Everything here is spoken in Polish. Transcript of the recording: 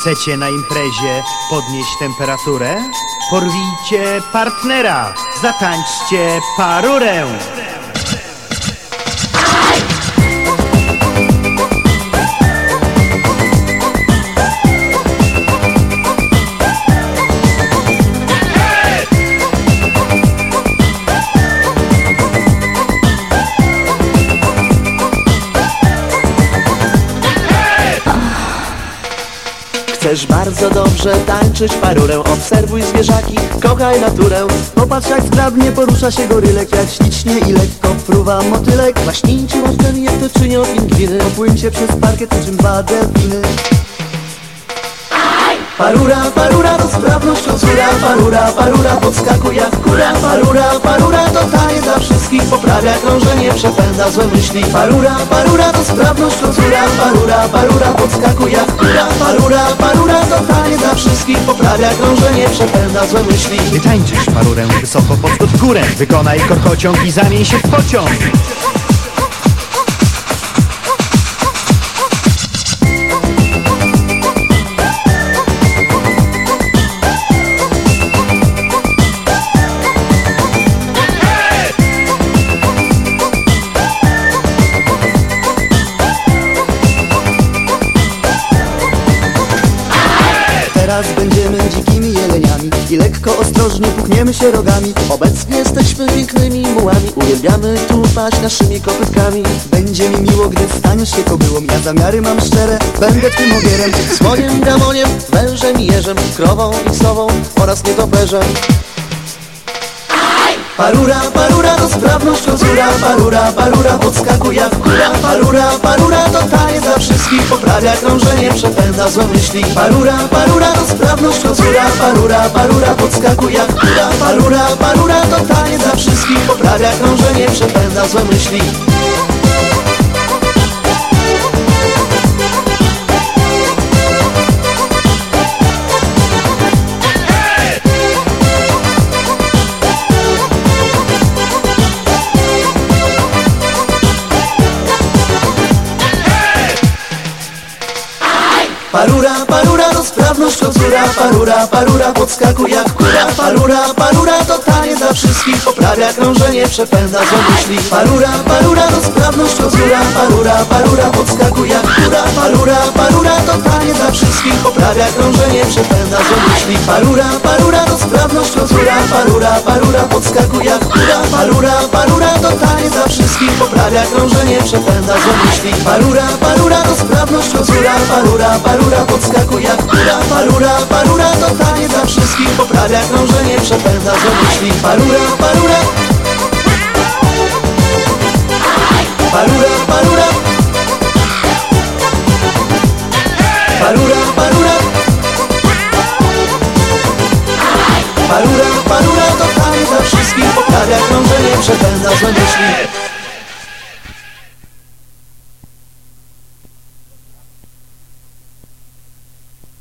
Chcecie na imprezie podnieść temperaturę? Porwijcie partnera, zatańczcie parurę. Chcesz bardzo dobrze tańczyć parurę Obserwuj zwierzaki, kochaj naturę. Popatrz jak zgrabnie porusza się gorylek Jak ślicznie i lekko fruwa motylek. Maśnijcie łapkami jak to czynią pingwiny. Popłyńcie przez parkiet niczym dwa delfiny Parura, parura to sprawność kozura Parura, parura podskakuj jak kura Parura, parura to dla wszystkich. Poprawia krążenie, przepędza złe myśli. Parura, parura to sprawność kozura Parura, parura podskakuj jak kura Parura, parura to dla wszystkich. Poprawia krążenie, przepędza złe myśli. Wytańczysz parurę wysoko pod górę. Wykonaj korkociąg i zamień się w pociąg. Teraz będziemy dzikimi jeleniami I lekko ostrożnie pukniemy się rogami. Obecnie jesteśmy pięknymi mułami Uwielbiamy tupać naszymi kopytkami. Będzie mi miło, gdy staniesz się kobyłą Ja zamiary mam szczere, będę twym ogierem Słoniem, gamoniem, wężem i jeżem Krową i sową oraz nietoperzem. Parura, parura to sprawność kozura Parura, parura podskakuj jak Parura, parura to taniec dla wszystkich Poprawia krążenie, przepędza złe myśli. Parura, parura to sprawność kozura Parura, parura podskakuj jak kura Parura, parura to taniec dla wszystkich Poprawia krążenie, przepędza złe myśli Parura, parura to sprawność kozura Parura, parura podskakuj jak kura. Parura, parura to taniec dla wszystkich. Poprawia krążenie, przepędza złe myśli. Parura, parura to sprawność kozura Parura, parura podskakuj jak kura. Parura, parura wszystkich Poprawia krążenie, przepędza złe myśli. Parura, parura to sprawność kozura Parura, parura podskakuj jak kura. Parura, parura to taniec dla wszystkich Poprawia krążenie, przepędza złe myśli. Parura, parura to sprawność kozura Parura, parura podskakuj jak kura. Parura, parura to taniec dla wszystkich Poprawia krążenie, przepędza złe myśli. Parura, parura Parura to parura to tanie za wszystkich. Poprawia krążenie, przepędza złe myśli.